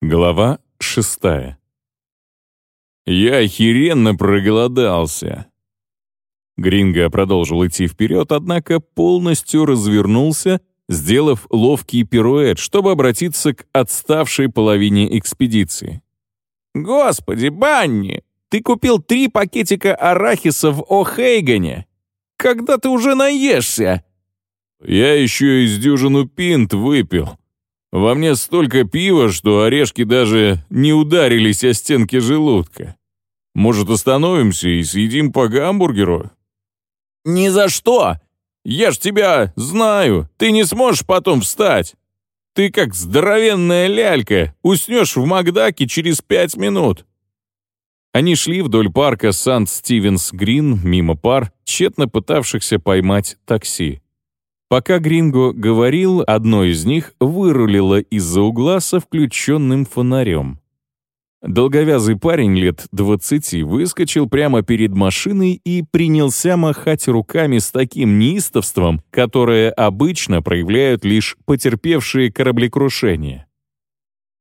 Глава шестая. «Я охеренно проголодался!» Гринго продолжил идти вперед, однако полностью развернулся, сделав ловкий пируэт, чтобы обратиться к отставшей половине экспедиции. «Господи, Банни, ты купил три пакетика арахиса в О'Хейгане! Когда ты уже наешься?» «Я еще из дюжину пинт выпил», во мне столько пива, что орешки даже не ударились о стенки желудка. Может, остановимся и съедим по гамбургеру?» «Ни за что! Я ж тебя знаю, ты не сможешь потом встать. Ты как здоровенная лялька, уснешь в Макдаке через пять минут». Они шли вдоль парка Сант-Стивенс-Грин мимо пар, тщетно пытавшихся поймать такси. Пока Гринго говорил, одно из них вырулило из-за угла со включенным фонарем. Долговязый парень лет двадцати выскочил прямо перед машиной и принялся махать руками с таким неистовством, которое обычно проявляют лишь потерпевшие кораблекрушение.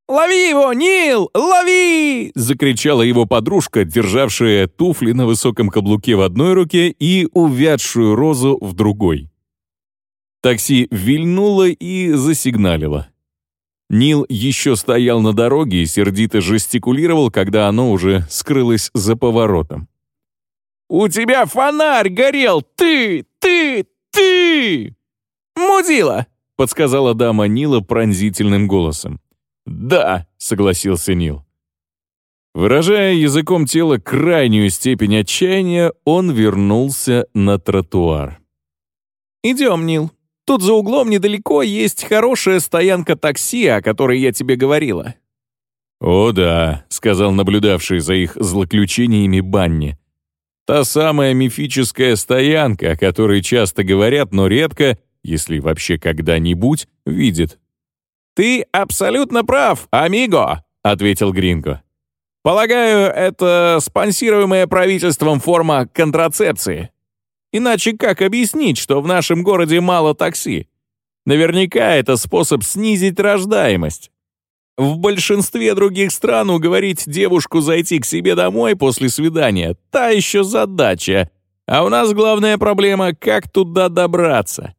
«Лови его, Нил! Лови!» — закричала его подружка, державшая туфли на высоком каблуке в одной руке и увядшую розу в другой. Такси вильнуло и засигналило. Нил еще стоял на дороге и сердито жестикулировал, когда оно уже скрылось за поворотом. «У тебя фонарь горел! Ты! Ты! Ты!» «Мудила!» — подсказала дама Нила пронзительным голосом. «Да», — согласился Нил. Выражая языком тела крайнюю степень отчаяния, он вернулся на тротуар. «Идем, Нил», Тут за углом недалеко есть хорошая стоянка такси, о которой я тебе говорила». «О да», — сказал наблюдавший за их злоключениями Банни. «Та самая мифическая стоянка, о которой часто говорят, но редко, если вообще когда-нибудь, видят». «Ты абсолютно прав, амиго», — ответил Гринго. «Полагаю, это спонсируемая правительством форма контрацепции». Иначе как объяснить, что в нашем городе мало такси? Наверняка это способ снизить рождаемость. В большинстве других стран уговорить девушку зайти к себе домой после свидания — та еще задача. А у нас главная проблема — как туда добраться.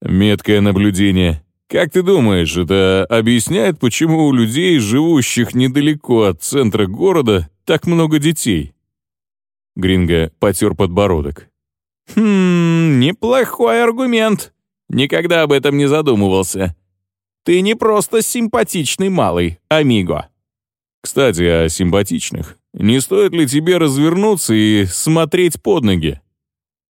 Меткое наблюдение. Как ты думаешь, это объясняет, почему у людей, живущих недалеко от центра города, так много детей? Гринго потер подбородок. «Хм, неплохой аргумент. Никогда об этом не задумывался. Ты не просто симпатичный малый, амиго». «Кстати, о симпатичных. Не стоит ли тебе развернуться и смотреть под ноги?»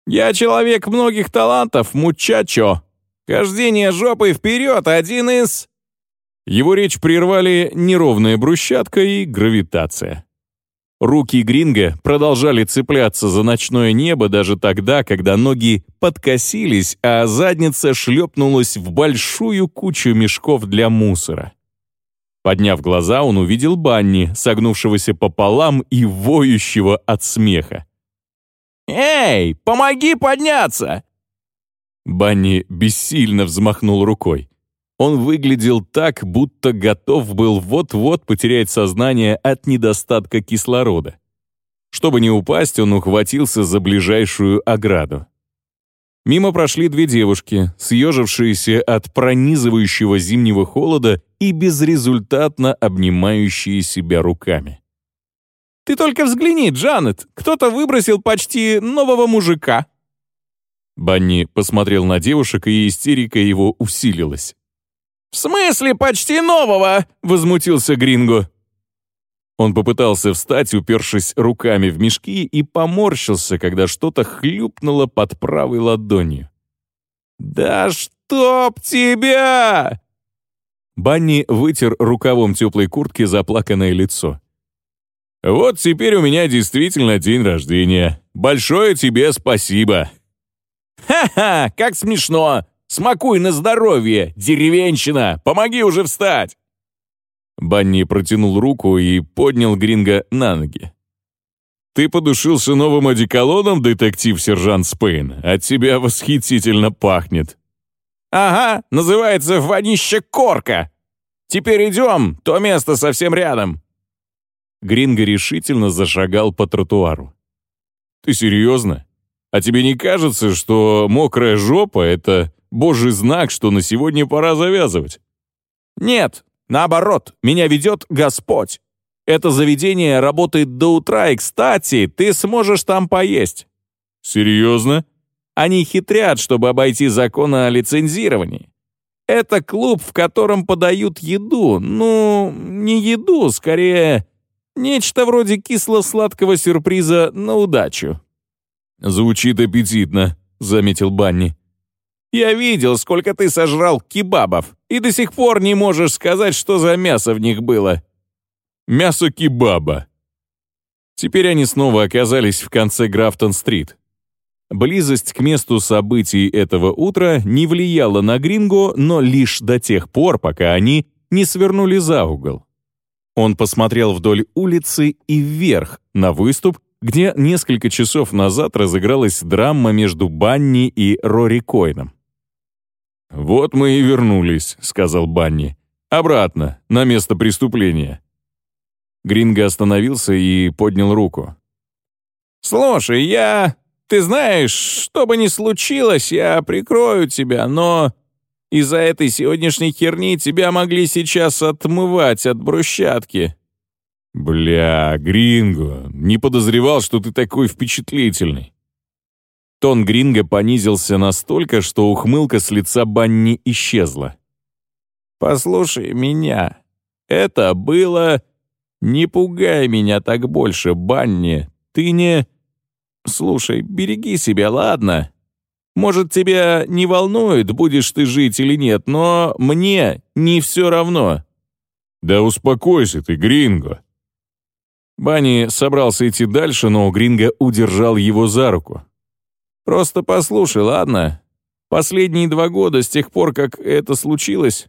«Я человек многих талантов, мучачо. Хождение жопой вперед — один из...» Его речь прервали неровная брусчатка и гравитация. Руки Гринга продолжали цепляться за ночное небо даже тогда, когда ноги подкосились, а задница шлепнулась в большую кучу мешков для мусора. Подняв глаза, он увидел Банни, согнувшегося пополам и воющего от смеха. «Эй, помоги подняться!» Банни бессильно взмахнул рукой. Он выглядел так, будто готов был вот-вот потерять сознание от недостатка кислорода. Чтобы не упасть, он ухватился за ближайшую ограду. Мимо прошли две девушки, съежившиеся от пронизывающего зимнего холода и безрезультатно обнимающие себя руками. «Ты только взгляни, Джанет, кто-то выбросил почти нового мужика». Банни посмотрел на девушек, и истерика его усилилась. «В смысле почти нового?» — возмутился Гринго. Он попытался встать, упершись руками в мешки, и поморщился, когда что-то хлюпнуло под правой ладонью. «Да чтоб тебя!» Банни вытер рукавом теплой куртки заплаканное лицо. «Вот теперь у меня действительно день рождения. Большое тебе спасибо!» «Ха-ха, как смешно! Смакуй на здоровье, деревенщина! Помоги уже встать!» Банни протянул руку и поднял Гринга на ноги. «Ты подушился новым одеколоном, детектив-сержант Спейн? От тебя восхитительно пахнет». «Ага, называется вонище корка!» Теперь идем, то место совсем рядом». Гринго решительно зашагал по тротуару. «Ты серьезно? А тебе не кажется, что мокрая жопа — это божий знак, что на сегодня пора завязывать?» «Нет, наоборот, меня ведет Господь. Это заведение работает до утра, и, кстати, ты сможешь там поесть». «Серьезно?» Они хитрят, чтобы обойти закон о лицензировании. Это клуб, в котором подают еду. Ну, не еду, скорее, нечто вроде кисло-сладкого сюрприза на удачу. «Звучит аппетитно», — заметил Банни. «Я видел, сколько ты сожрал кебабов, и до сих пор не можешь сказать, что за мясо в них было». «Мясо кебаба». Теперь они снова оказались в конце Графтон-стрит. Близость к месту событий этого утра не влияла на Гринго, но лишь до тех пор, пока они не свернули за угол. Он посмотрел вдоль улицы и вверх, на выступ, где несколько часов назад разыгралась драма между Банни и Рори Койном. «Вот мы и вернулись», — сказал Банни. «Обратно, на место преступления». Гринго остановился и поднял руку. «Слушай, я ты знаешь, что бы ни случилось, я прикрою тебя, но из-за этой сегодняшней херни тебя могли сейчас отмывать от брусчатки». «Бля, Гринго, не подозревал, что ты такой впечатлительный». Тон Гринго понизился настолько, что ухмылка с лица Банни исчезла. «Послушай меня. Это было... Не пугай меня так больше, Банни. Ты не...» «Слушай, береги себя, ладно? Может, тебя не волнует, будешь ты жить или нет, но мне не все равно». «Да успокойся ты, Гринго». Банни собрался идти дальше, но Гринго удержал его за руку. «Просто послушай, ладно? Последние два года, с тех пор, как это случилось...»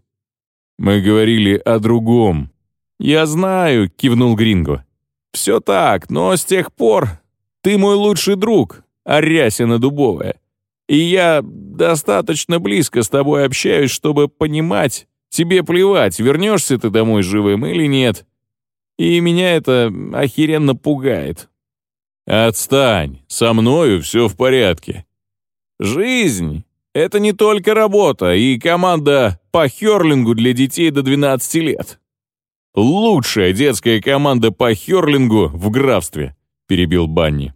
«Мы говорили о другом». «Я знаю», — кивнул Гринго. «Все так, но с тех пор ты мой лучший друг, Арясина Дубовая. И я достаточно близко с тобой общаюсь, чтобы понимать, тебе плевать, вернешься ты домой живым или нет. И меня это охеренно пугает. Отстань, со мною все в порядке. Жизнь — это не только работа и команда по херлингу для детей до 12 лет. Лучшая детская команда по херлингу в графстве — перебил Банни.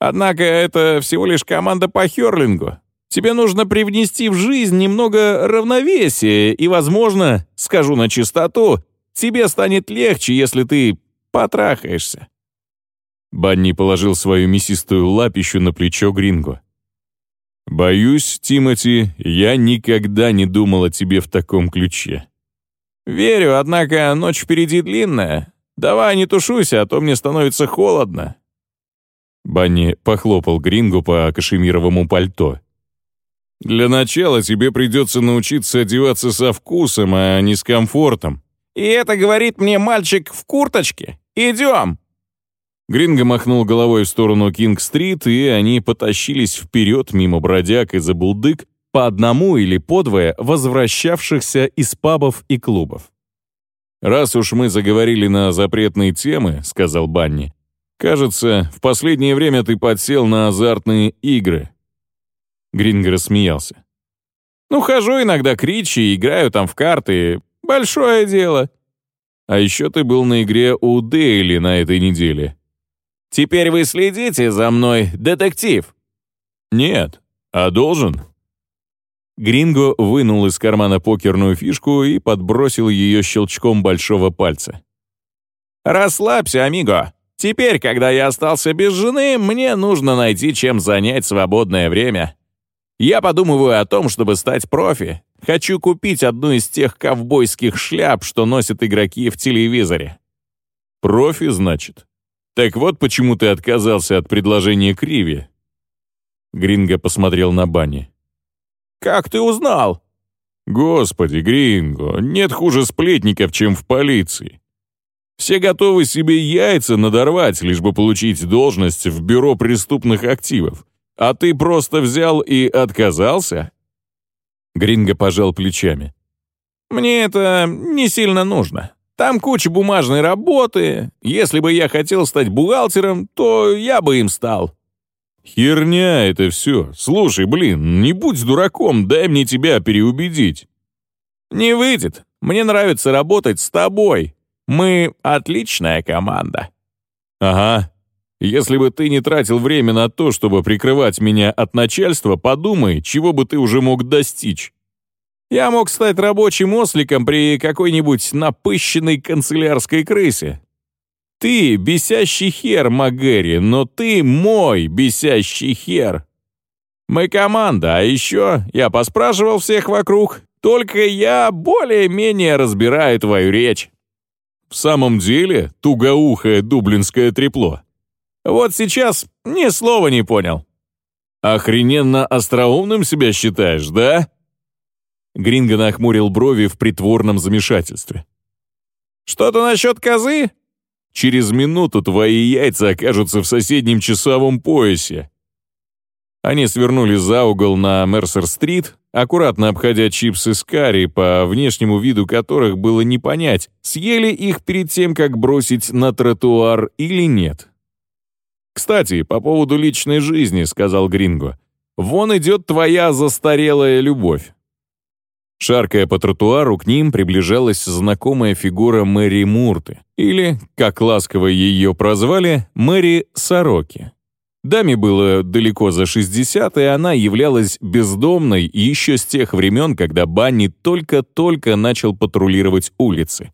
«Однако это всего лишь команда по херлингу. Тебе нужно привнести в жизнь немного равновесия, и, возможно, скажу на чистоту, тебе станет легче, если ты потрахаешься». Банни положил свою мясистую лапищу на плечо Гринго. «Боюсь, Тимати, я никогда не думал о тебе в таком ключе». «Верю, однако ночь впереди длинная. «Давай не тушуйся, а то мне становится холодно». Банни похлопал Грингу по кашемировому пальто. «Для начала тебе придется научиться одеваться со вкусом, а не с комфортом». «И это говорит мне мальчик в курточке? Идем!» Гринго махнул головой в сторону Кинг-стрит, и они потащились вперед мимо бродяг и забулдык, по одному или подвое возвращавшихся из пабов и клубов. «Раз уж мы заговорили на запретные темы», — сказал Банни, «кажется, в последнее время ты подсел на азартные игры». Гринго рассмеялся. «Ну, хожу иногда к Ричи, играю там в карты. Большое дело». «А еще ты был на игре у Дейли на этой неделе». «Теперь вы следите за мной, детектив?» «Нет. А должен?» Гринго вынул из кармана покерную фишку и подбросил ее щелчком большого пальца. «Расслабься, амиго. Теперь, когда я остался без жены, мне нужно найти, чем занять свободное время. Я подумываю о том, чтобы стать профи. Хочу купить одну из тех ковбойских шляп, что носят игроки в телевизоре». «Профи, значит? Так вот почему ты отказался от предложения Криви». Гринго посмотрел на Банни. Как ты узнал?» «Господи, Гринго, нет хуже сплетников, чем в полиции. Все готовы себе яйца надорвать, лишь бы получить должность в бюро преступных активов. А ты просто взял и отказался?» Гринго пожал плечами. Мне это не сильно нужно. Там куча бумажной работы. Если бы я хотел стать бухгалтером, то я бы им стал». «Херня это все. Слушай, блин, не будь дураком, дай мне тебя переубедить». «Не выйдет. Мне нравится работать с тобой. Мы отличная команда». «Ага. Если бы ты не тратил время на то, чтобы прикрывать меня от начальства, подумай, чего бы ты уже мог достичь». Я мог стать рабочим осликом при какой-нибудь напыщенной канцелярской крысе. Ты бесящий хер, Магэри, но ты мой бесящий хер. Мы команда, а еще я поспрашивал всех вокруг, только я более-менее разбираю твою речь. В самом деле, тугоухое дублинское трепло. Вот сейчас ни слова не понял. Охрененно остроумным себя считаешь, да? Гринго нахмурил брови в притворном замешательстве. «Что-то насчет козы?» «Через минуту твои яйца окажутся в соседнем часовом поясе». Они свернули за угол на Мерсер-стрит, аккуратно обходя чипсы с карри, по внешнему виду которых было не понять, съели их перед тем, как бросить на тротуар или нет. «Кстати, по поводу личной жизни», — сказал Гринго, — «вон идет твоя застарелая любовь. Шаркая по тротуару, к ним приближалась знакомая фигура Мэри Мурты, или, как ласково ее прозвали, Мэри Сороки. Даме было далеко за 60, и она являлась бездомной еще с тех времен, когда Банни только-только начал патрулировать улицы.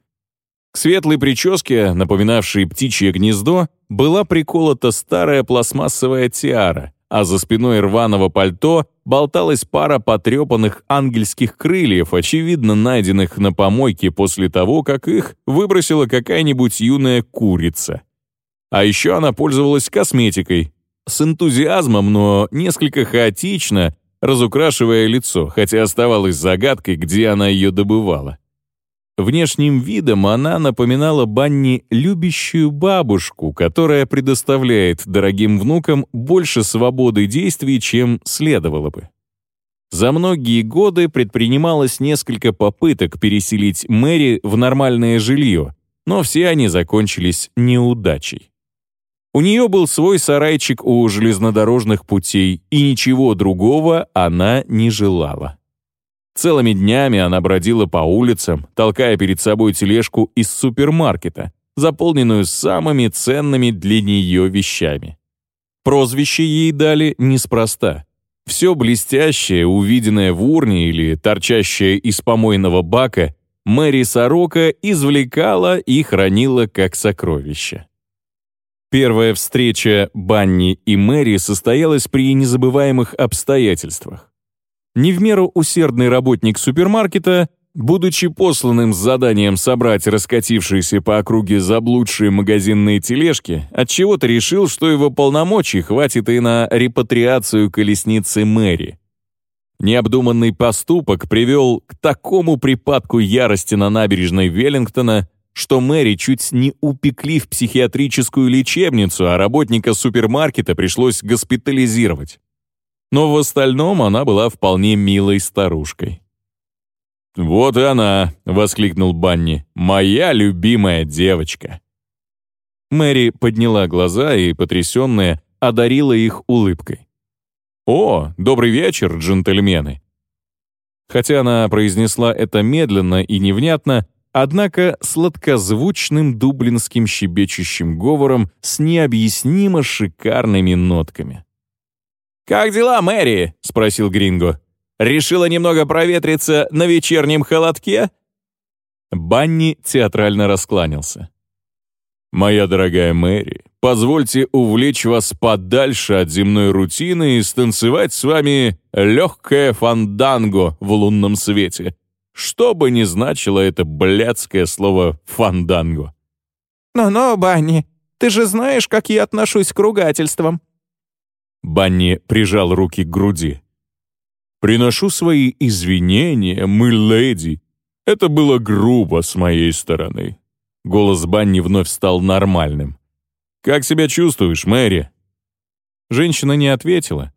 К светлой прическе, напоминавшей птичье гнездо, была приколота старая пластмассовая тиара, а за спиной рваного пальто болталась пара потрепанных ангельских крыльев, очевидно найденных на помойке после того, как их выбросила какая-нибудь юная курица. А еще она пользовалась косметикой, с энтузиазмом, но несколько хаотично, разукрашивая лицо, хотя оставалась загадкой, где она ее добывала. Внешним видом она напоминала Банни любящую бабушку, которая предоставляет дорогим внукам больше свободы действий, чем следовало бы. За многие годы предпринималось несколько попыток переселить Мэри в нормальное жилье, но все они закончились неудачей. У нее был свой сарайчик у железнодорожных путей, и ничего другого она не желала. Целыми днями она бродила по улицам, толкая перед собой тележку из супермаркета, заполненную самыми ценными для нее вещами. Прозвище ей дали неспроста. Все блестящее, увиденное в урне или торчащее из помойного бака, Мэри Сорока извлекала и хранила как сокровище. Первая встреча Банни и Мэри состоялась при незабываемых обстоятельствах. Не в меру усердный работник супермаркета, будучи посланным с заданием собрать раскатившиеся по округе заблудшие магазинные тележки, отчего-то решил, что его полномочий хватит и на репатриацию колесницы Мэри. Необдуманный поступок привел к такому припадку ярости на набережной Веллингтона, что Мэри чуть не упекли в психиатрическую лечебницу, а работника супермаркета пришлось госпитализировать но в остальном она была вполне милой старушкой. «Вот и она!» — воскликнул Банни. «Моя любимая девочка!» Мэри подняла глаза и, потрясенная, одарила их улыбкой. «О, добрый вечер, джентльмены!» Хотя она произнесла это медленно и невнятно, однако сладкозвучным дублинским щебечущим говором с необъяснимо шикарными нотками. «Как дела, Мэри?» — спросил Гринго. «Решила немного проветриться на вечернем холодке?» Банни театрально раскланялся. «Моя дорогая Мэри, позвольте увлечь вас подальше от земной рутины и станцевать с вами легкое фанданго в лунном свете, что бы ни значило это блядское слово «фанданго». «Ну-ну, Банни, ты же знаешь, как я отношусь к ругательствам», Банни прижал руки к груди. «Приношу свои извинения, мы леди. Это было грубо с моей стороны». Голос Банни вновь стал нормальным. «Как себя чувствуешь, Мэри?» Женщина не ответила.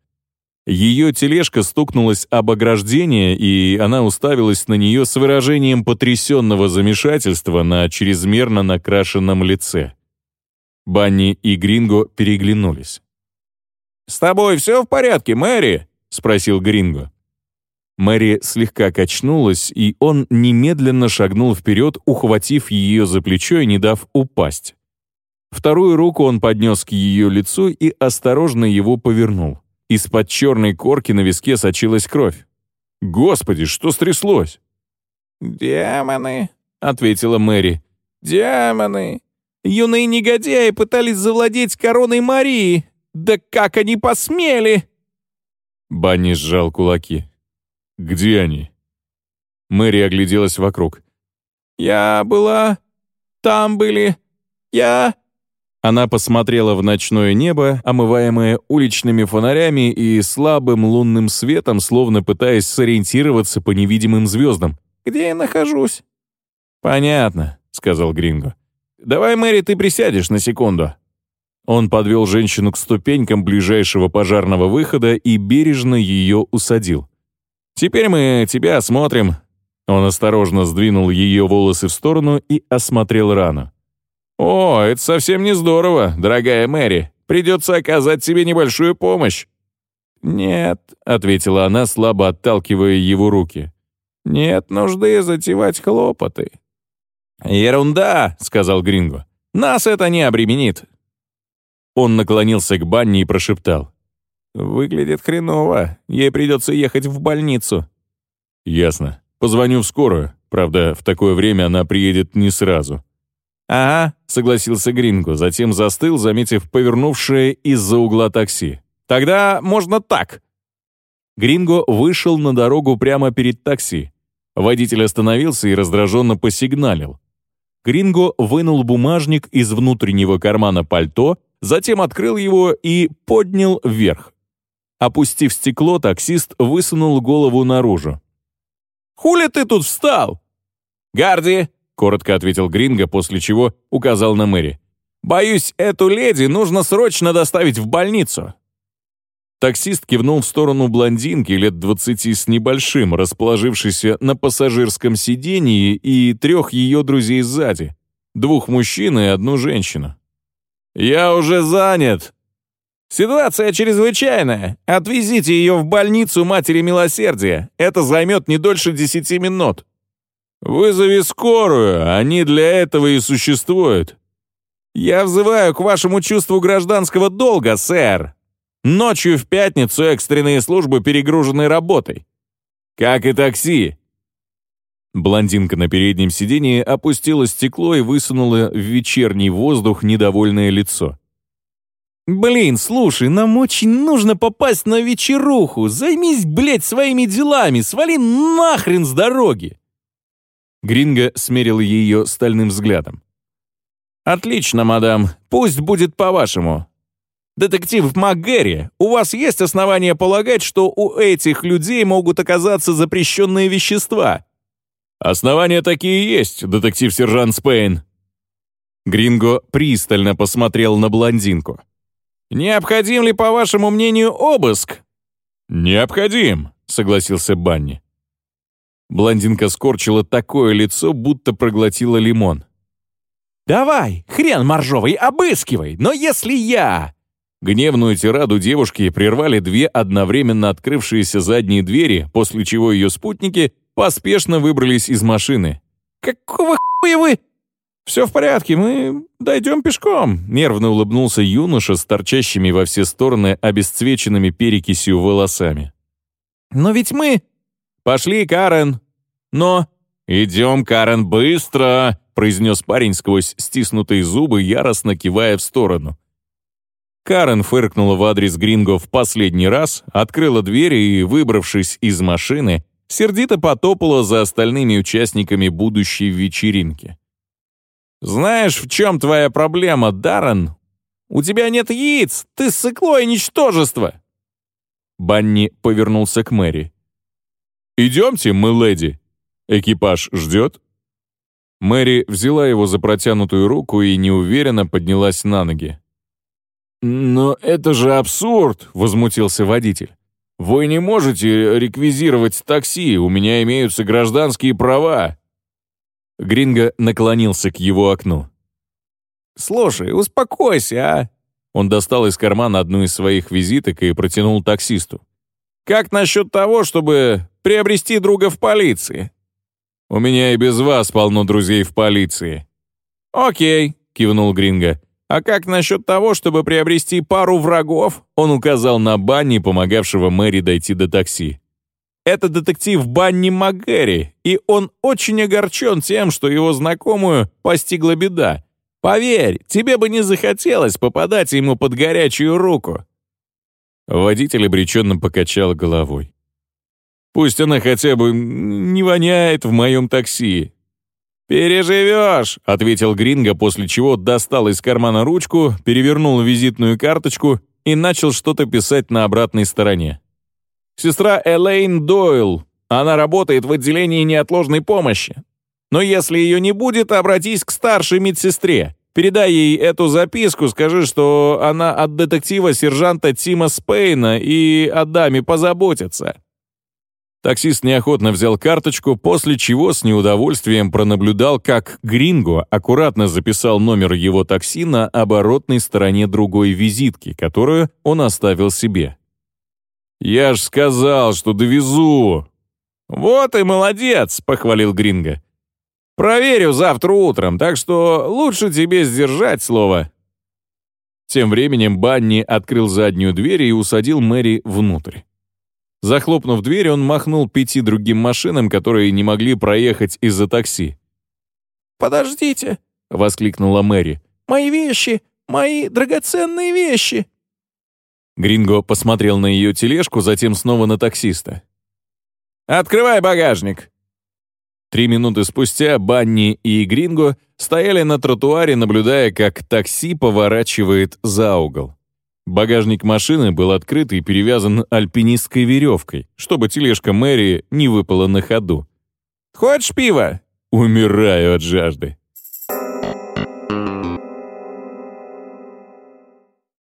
Ее тележка стукнулась об ограждение, и она уставилась на нее с выражением потрясенного замешательства на чрезмерно накрашенном лице. Банни и Гринго переглянулись. «С тобой все в порядке, Мэри?» — спросил Гринго. Мэри слегка качнулась, и он немедленно шагнул вперед, ухватив ее за плечо и не дав упасть. Вторую руку он поднес к ее лицу и осторожно его повернул. Из-под черной корки на виске сочилась кровь. «Господи, что стряслось?» «Демоны», — ответила Мэри. «Демоны! Юные негодяи пытались завладеть короной Марии! Да как они посмели!» Банни сжал кулаки. «Где они?» Мэри огляделась вокруг. «Я была... Там были... Я...» Она посмотрела в ночное небо, омываемое уличными фонарями и слабым лунным светом, словно пытаясь сориентироваться по невидимым звездам. «Где я нахожусь?» «Понятно», — сказал Гринго. «Давай, Мэри, ты присядешь на секунду». Он подвел женщину к ступенькам ближайшего пожарного выхода и бережно ее усадил. «Теперь мы тебя осмотрим». Он осторожно сдвинул ее волосы в сторону и осмотрел рану. «О, это совсем не здорово, дорогая Мэри. Придется оказать тебе небольшую помощь». «Нет», — ответила она, слабо отталкивая его руки. «Нет нужды затевать хлопоты». «Ерунда», — сказал Гринго. «Нас это не обременит». Он наклонился к Банни и прошептал. «Выглядит хреново. Ей придется ехать в больницу». «Ясно. Позвоню в скорую. Правда, в такое время она приедет не сразу». «Ага», — согласился Гринго, затем застыл, заметив повернувшее из-за угла такси. «Тогда можно так». Гринго вышел на дорогу прямо перед такси. Водитель остановился и раздраженно посигналил. Гринго вынул бумажник из внутреннего кармана пальто, затем открыл его и поднял вверх. Опустив стекло, таксист высунул голову наружу. «Хули ты тут встал?» «Гарди, — коротко ответил Гринго, после чего указал на Мэри. «Боюсь, эту леди нужно срочно доставить в больницу». Таксист кивнул в сторону блондинки лет двадцати с небольшим, расположившейся на пассажирском сидении, и трех ее друзей сзади. Двух мужчин и одну женщину. «Я уже занят!» «Ситуация чрезвычайная. Отвезите ее в больницу Матери Милосердия. Это займет не дольше десяти минут». «Вызови скорую, они для этого и существуют». «Я взываю к вашему чувству гражданского долга, сэр. Ночью в пятницу экстренные службы перегружены работой. Как и такси». Блондинка на переднем сидении опустила стекло и высунула в вечерний воздух недовольное лицо. «Блин, слушай, нам очень нужно попасть на вечеруху. Займись, блядь, своими делами, свали нахрен с дороги!» Гринго смерил ее стальным взглядом. «Отлично, мадам. Пусть будет по-вашему. Детектив МакГерри, у вас есть основания полагать, что у этих людей могут оказаться запрещенные вещества?» «Основания такие есть, детектив-сержант Спейн». Гринго пристально посмотрел на блондинку. «Необходим ли, по вашему мнению, обыск?» «Необходим», — согласился Банни. Блондинка скорчила такое лицо, будто проглотила лимон. «Давай, хрен моржовый, обыскивай, но если я...» Гневную тираду девушки прервали две одновременно открывшиеся задние двери, после чего ее спутники поспешно выбрались из машины. «Какого хуя вы...» «Все в порядке, мы дойдем пешком», — нервно улыбнулся юноша с торчащими во все стороны обесцвеченными перекисью волосами. «Но ведь мы...» «Пошли, Карен!» «Но...» «Идем, Карен, быстро!» — произнес парень сквозь стиснутые зубы, яростно кивая в сторону. Карен фыркнула в адрес Гринго в последний раз, открыла дверь и, выбравшись из машины, сердито потопала за остальными участниками будущей вечеринки. «Знаешь, в чем твоя проблема, Даррен? У тебя нет яиц, ты сыкло ничтожество!» Банни повернулся к Мэри. «Идемте, мы леди. Экипаж ждет?» Мэри взяла его за протянутую руку и неуверенно поднялась на ноги. «Но это же абсурд!» — возмутился водитель. «Вы не можете реквизировать такси, у меня имеются гражданские права». Гринго наклонился к его окну. «Слушай, успокойся, а!» Он достал из кармана одну из своих визиток и протянул таксисту. «Как насчет того, чтобы приобрести друга в полиции?» «У меня и без вас полно друзей в полиции». «Окей», — кивнул Гринго. «А как насчет того, чтобы приобрести пару врагов?» Он указал на Банни, помогавшего Мэри дойти до такси. «Это детектив Банни МакГэри, и он очень огорчен тем, что его знакомую постигла беда. Поверь, тебе бы не захотелось попадать ему под горячую руку». Водитель обреченно покачал головой. «Пусть она хотя бы не воняет в моем такси». «Переживешь», — ответил Гринго, после чего достал из кармана ручку, перевернул визитную карточку и начал что-то писать на обратной стороне. «Сестра Элейн Дойл. Она работает в отделении неотложной помощи. Но если ее не будет, обратись к старшей медсестре. Передай ей эту записку, скажи, что она от детектива-сержанта Тима Спейна и о даме позаботится». Таксист неохотно взял карточку, после чего с неудовольствием пронаблюдал, как Гринго аккуратно записал номер его такси на оборотной стороне другой визитки, которую он оставил себе. «Я ж сказал, что довезу!» «Вот и молодец!» — похвалил Гринго. Проверю завтра утром, так что лучше тебе сдержать слово». Тем временем Банни открыл заднюю дверь и усадил Мэри внутрь. Захлопнув дверь, он махнул пяти другим машинам, которые не могли проехать из-за такси. «Подождите!» — воскликнула Мэри. «Мои вещи! Мои драгоценные вещи!» Гринго посмотрел на ее тележку, затем снова на таксиста. «Открывай багажник!» Три минуты спустя Банни и Гринго стояли на тротуаре, наблюдая, как такси поворачивает за угол. Багажник машины был открыт и перевязан альпинистской веревкой, чтобы тележка Мэри не выпала на ходу. «Хочешь пиво?» «Умираю от жажды».